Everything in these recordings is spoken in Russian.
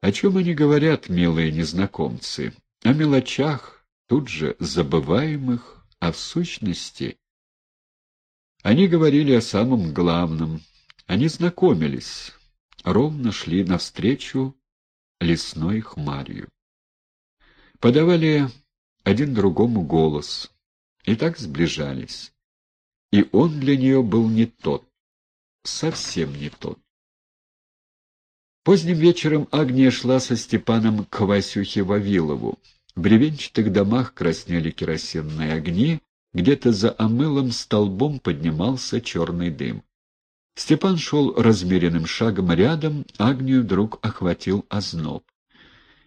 О чем они говорят, милые незнакомцы? О мелочах, тут же забываемых, а в сущности... Они говорили о самом главном. Они знакомились, ровно шли навстречу лесной хмарью. Подавали один другому голос, и так сближались. И он для нее был не тот, совсем не тот. Поздним вечером Агния шла со Степаном к Васюхе Вавилову. В бревенчатых домах краснели керосинные огни, где-то за омылым столбом поднимался черный дым. Степан шел размеренным шагом рядом, Агнию вдруг охватил озноб.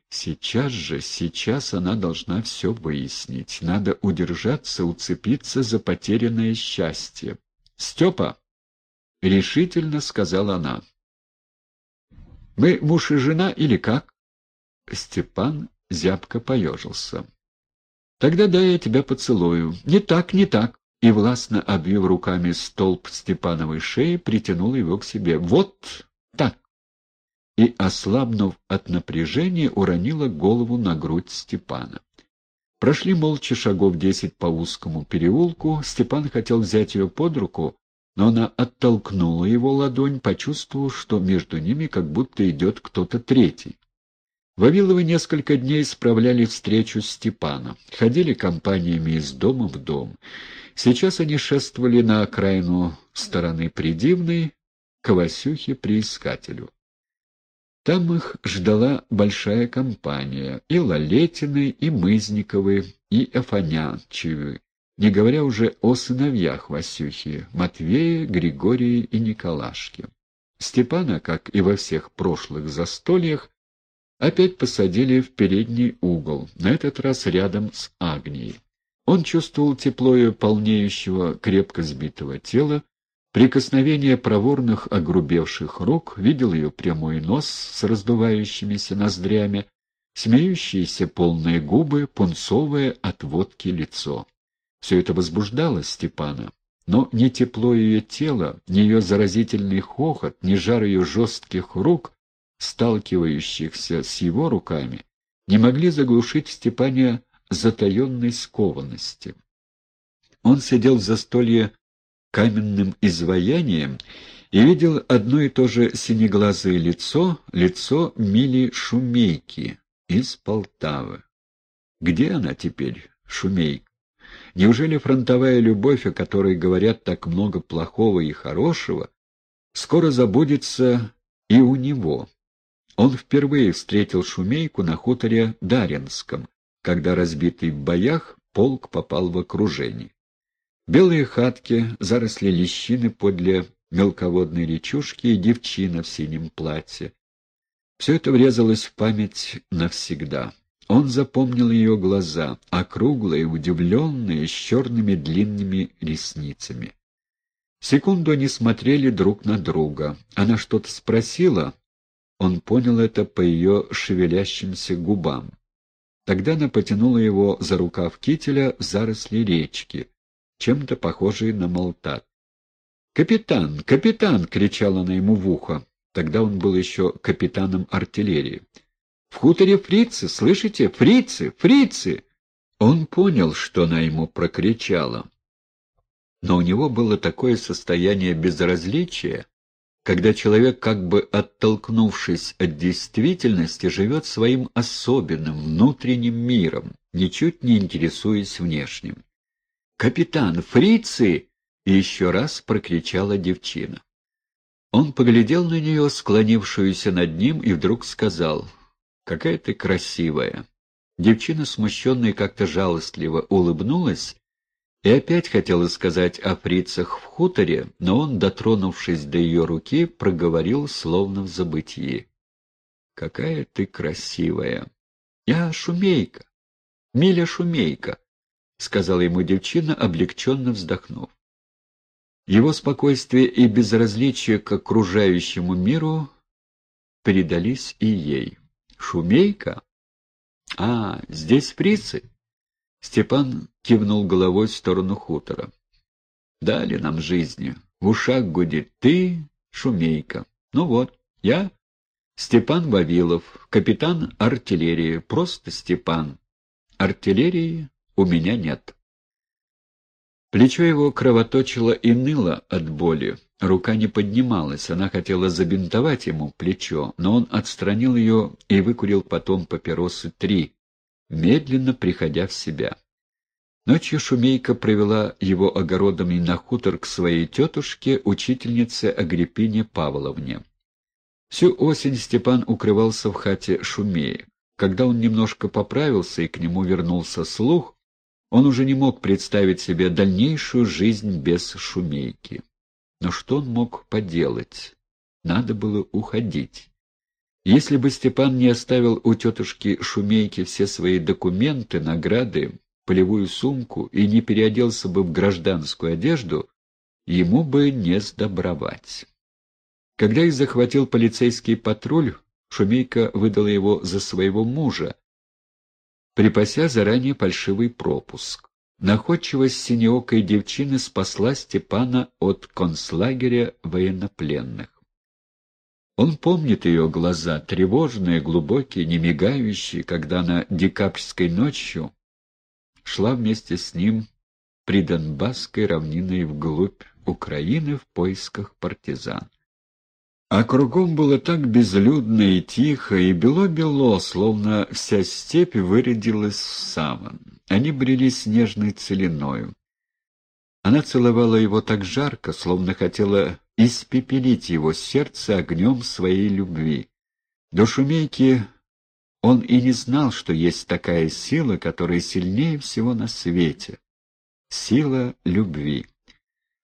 Сейчас же, сейчас она должна все выяснить. Надо удержаться, уцепиться за потерянное счастье. «Степа!» — решительно сказала она. «Мы муж и жена или как?» Степан зябко поежился. «Тогда дай я тебя поцелую. Не так, не так!» И, властно обвив руками столб Степановой шеи, притянул его к себе. «Вот так!» и, ослабнув от напряжения, уронила голову на грудь Степана. Прошли молча шагов десять по узкому переулку. Степан хотел взять ее под руку, но она оттолкнула его ладонь, почувствовав, что между ними как будто идет кто-то третий. Вавиловы несколько дней справляли встречу Степана, ходили компаниями из дома в дом. Сейчас они шествовали на окраину стороны Придивной, к Васюхе Приискателю. Там их ждала большая компания, и Лалетины, и Мызниковы, и Афанячевы, не говоря уже о сыновьях Васюхи, Матвея, Григории и Николашке. Степана, как и во всех прошлых застольях, опять посадили в передний угол, на этот раз рядом с Агнией. Он чувствовал тепло ее полнеющего, крепко сбитого тела, Прикосновение проворных огрубевших рук видел ее прямой нос с раздувающимися ноздрями, смеющиеся полные губы, пунцовое от водки лицо. Все это возбуждало Степана, но ни тепло ее тела, ни ее заразительный хохот, ни жар ее жестких рук, сталкивающихся с его руками, не могли заглушить в Степане затаенной скованности. Он сидел в застолье каменным изваянием и видел одно и то же синеглазое лицо, лицо Мили Шумейки из Полтавы. Где она теперь, Шумейка? Неужели фронтовая любовь, о которой говорят так много плохого и хорошего, скоро забудется и у него? Он впервые встретил Шумейку на хуторе Даринском, когда разбитый в боях полк попал в окружение. Белые хатки, заросли лещины подле мелководной речушки и девчина в синем платье. Все это врезалось в память навсегда. Он запомнил ее глаза, округлые, удивленные, с черными длинными ресницами. Секунду они смотрели друг на друга. Она что-то спросила. Он понял это по ее шевелящимся губам. Тогда она потянула его за рукав кителя в заросли речки — чем-то похожий на молтат. «Капитан! Капитан!» — кричала она ему в ухо. Тогда он был еще капитаном артиллерии. «В хуторе фрицы! Слышите? Фрицы! Фрицы!» Он понял, что она ему прокричала. Но у него было такое состояние безразличия, когда человек, как бы оттолкнувшись от действительности, живет своим особенным внутренним миром, ничуть не интересуясь внешним. «Капитан, фрицы!» — и еще раз прокричала девчина. Он поглядел на нее, склонившуюся над ним, и вдруг сказал, «Какая ты красивая!» Девчина, смущенная как-то жалостливо, улыбнулась и опять хотела сказать о фрицах в хуторе, но он, дотронувшись до ее руки, проговорил, словно в забытии. «Какая ты красивая!» «Я Шумейка, Миля Шумейка!» — сказала ему девчина, облегченно вздохнув. Его спокойствие и безразличие к окружающему миру передались и ей. «Шумейка? А, здесь фрицы?» Степан кивнул головой в сторону хутора. «Дали нам жизни. В ушах гудит ты, шумейка. Ну вот, я Степан Вавилов, капитан артиллерии, просто Степан. Артиллерии у меня нет. Плечо его кровоточило и ныло от боли. Рука не поднималась, она хотела забинтовать ему плечо, но он отстранил ее и выкурил потом папиросы три, медленно приходя в себя. Ночью Шумейка провела его огородами на хутор к своей тетушке, учительнице Агриппине Павловне. Всю осень Степан укрывался в хате Шумея. Когда он немножко поправился и к нему вернулся слух, он уже не мог представить себе дальнейшую жизнь без Шумейки. Но что он мог поделать? Надо было уходить. Если бы Степан не оставил у тетушки Шумейки все свои документы, награды, полевую сумку и не переоделся бы в гражданскую одежду, ему бы не сдобровать. Когда их захватил полицейский патруль, Шумейка выдала его за своего мужа, припася заранее фальшивый пропуск. Находчивость синеокой девчины спасла Степана от концлагеря военнопленных. Он помнит ее глаза, тревожные, глубокие, не мигающие, когда она декабрьской ночью шла вместе с ним при Донбасской равниной вглубь Украины в поисках партизан. А кругом было так безлюдно и тихо, и бело-бело, словно вся степь вырядилась в саван. Они брели снежной целиною. Она целовала его так жарко, словно хотела испепелить его сердце огнем своей любви. До шумейки он и не знал, что есть такая сила, которая сильнее всего на свете. Сила любви.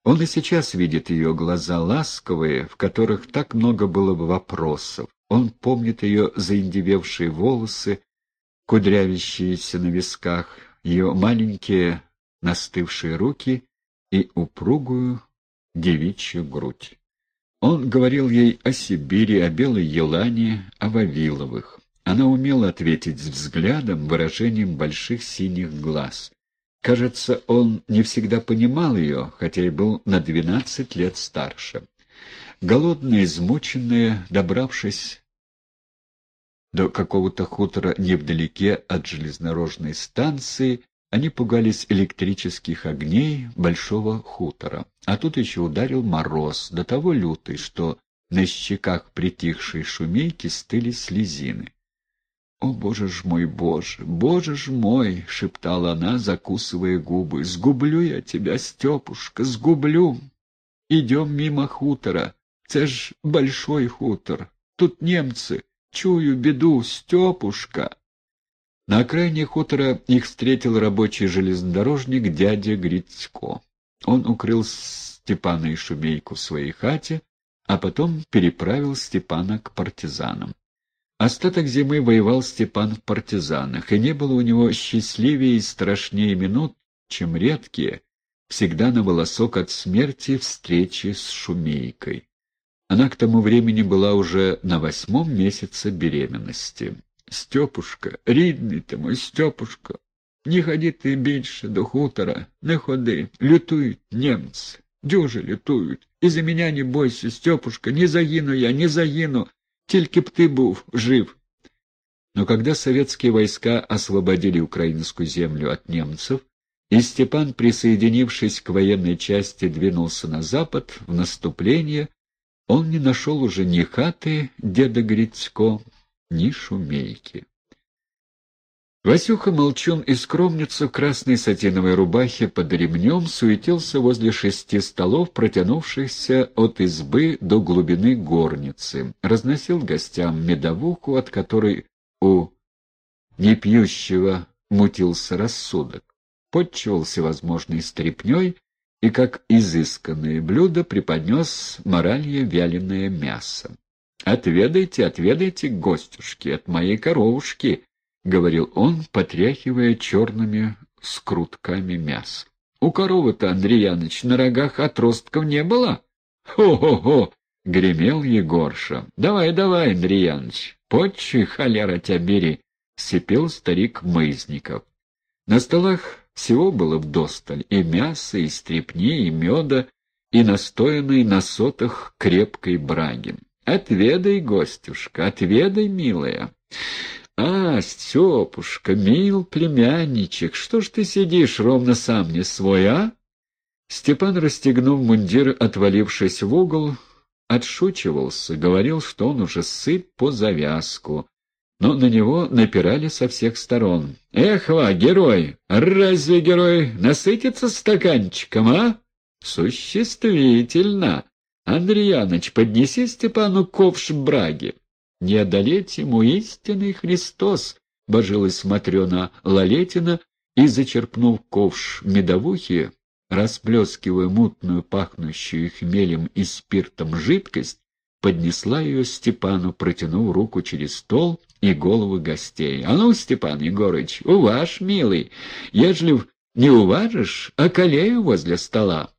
Он и сейчас видит ее глаза ласковые, в которых так много было бы вопросов. Он помнит ее заиндевевшие волосы, кудрявящиеся на висках, ее маленькие настывшие руки и упругую девичью грудь. Он говорил ей о Сибири, о Белой Елане, о Вавиловых. Она умела ответить взглядом, выражением больших синих глаз. Кажется, он не всегда понимал ее, хотя и был на двенадцать лет старше. Голодные, измученные, добравшись до какого-то хутора невдалеке от железнодорожной станции, они пугались электрических огней большого хутора. А тут еще ударил мороз, до того лютый, что на щеках притихшей шумейки стыли слезины. «О, боже ж мой, боже, боже ж мой!» — шептала она, закусывая губы. «Сгублю я тебя, Степушка, сгублю! Идем мимо хутора. Це ж большой хутор. Тут немцы. Чую беду, Степушка!» На окраине хутора их встретил рабочий железнодорожник дядя Грицко. Он укрыл Степана и Шумейку в своей хате, а потом переправил Степана к партизанам. Остаток зимы воевал Степан в партизанах, и не было у него счастливее и страшнее минут, чем редкие, всегда на волосок от смерти встречи с Шумейкой. Она к тому времени была уже на восьмом месяце беременности. «Степушка, рідний ти мой, Степушка, не ходи ти більше до хутора, не ходи, лютують немцы, дюже лютують. І за меня не бойся, Степушка, не загину я, не загину, тільки б ти був жив. Но когда советские войска освободили украинскую землю от немцев, и Степан, присоединившись к военной части, двинулся на запад в наступление, он не нашел уже ни хаты деда Грицко, ни шумейки. Васюха Молчун и скромница в красной сатиновой рубахе под ремнем суетился возле шести столов, протянувшихся от избы до глубины горницы, разносил гостям медовуху, от которой у непьющего мутился рассудок, подчевал всевозможной стряпней и, как изысканное блюдо, преподнес моралье вяленое мясо. «Отведайте, отведайте, гостюшки, от моей коровушки!» — говорил он, потряхивая черными скрутками мяса. — У коровы-то, Андрей Яныч, на рогах отростков не было? Хо — гремел Егорша. — Давай, давай, Андрей Яныч, почи, холера тебя бери! — сипел старик Мызников. На столах всего было вдосталь, и мяса, и стрепни, и меда, и настоянной на сотах крепкой браги. Отведай, гостюшка, отведай, милая. А, Степушка, мил племянничек, что ж ты сидишь ровно сам не свой, а? Степан, расстегнув мундир, отвалившись в угол, отшучивался, говорил, что он уже сыт по завязку, но на него напирали со всех сторон. «Эх, ва, герой! Разве герой насытится стаканчиком, а?» «Существительно! Андреяныч, поднеси Степану ковш браги!» «Не одолеть ему истинный Христос!» — божилась Матрена Лалетина и, зачерпнув ковш медовухи, расплескивая мутную, пахнущую хмелем и спиртом жидкость, поднесла ее Степану, протянув руку через стол и головы гостей. — А ну, Степан Егорыч, уваж, милый, ежели не уважишь, околею возле стола.